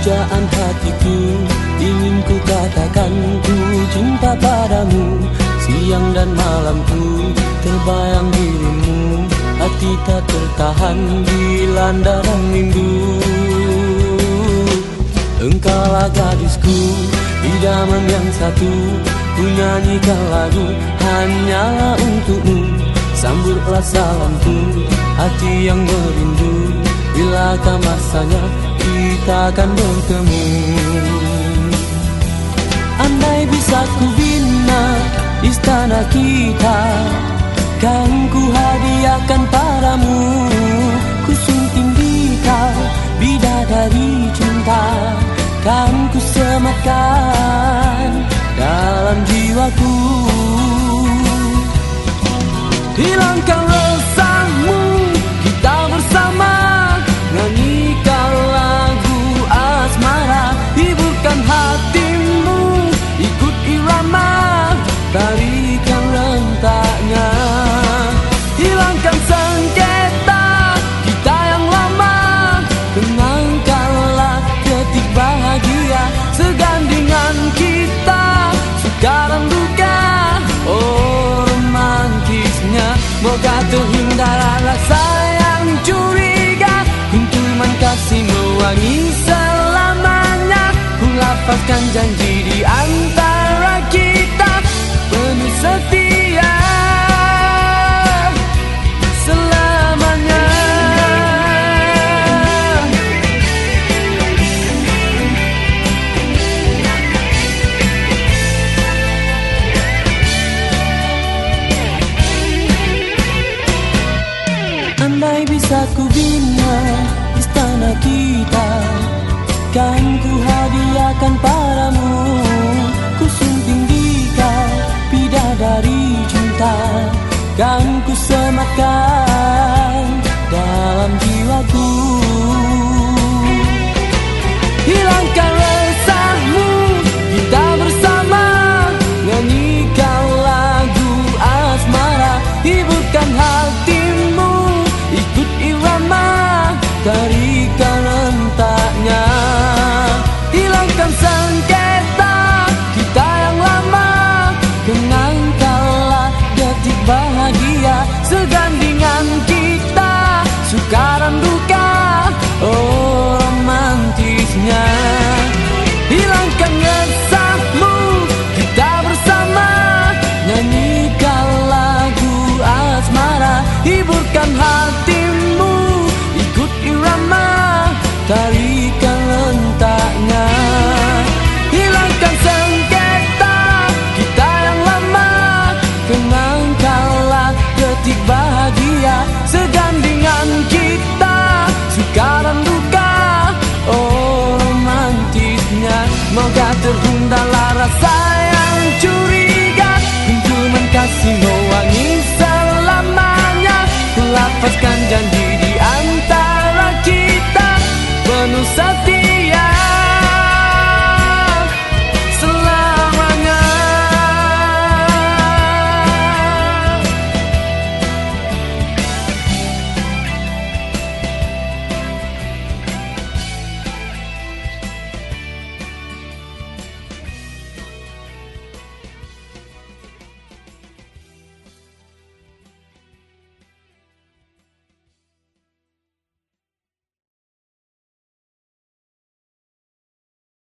Pujaan hatiku ingin ku katakan ku cinta padamu. Siang dan malamku terbayang dirimu Hati tak tertahan dilanda rindu. Engkaulah gadisku Idaman yang satu Ku nyanyikan lagu Hanyalah untukmu. Sambutlah salamku Hati yang merindu Bilakah masanya Kita akan bertemu. Andai bisa ku bina Istana kita Kan ku hadiahkan padamu. Ku sunting di kau Bidadari cinta Kan ku sematkan Dalam jiwaku. Hilangkan Ku lapaskan janji di antara kita. Penuh setia. Selamanya. Andai bisa ku Kan ku Suka dan duka Oh romantisnya. Hilangkan resahmu Kita bersama. Nyanyikan lagu asmara Hiburkan hatimu. Ikut irama Tarikan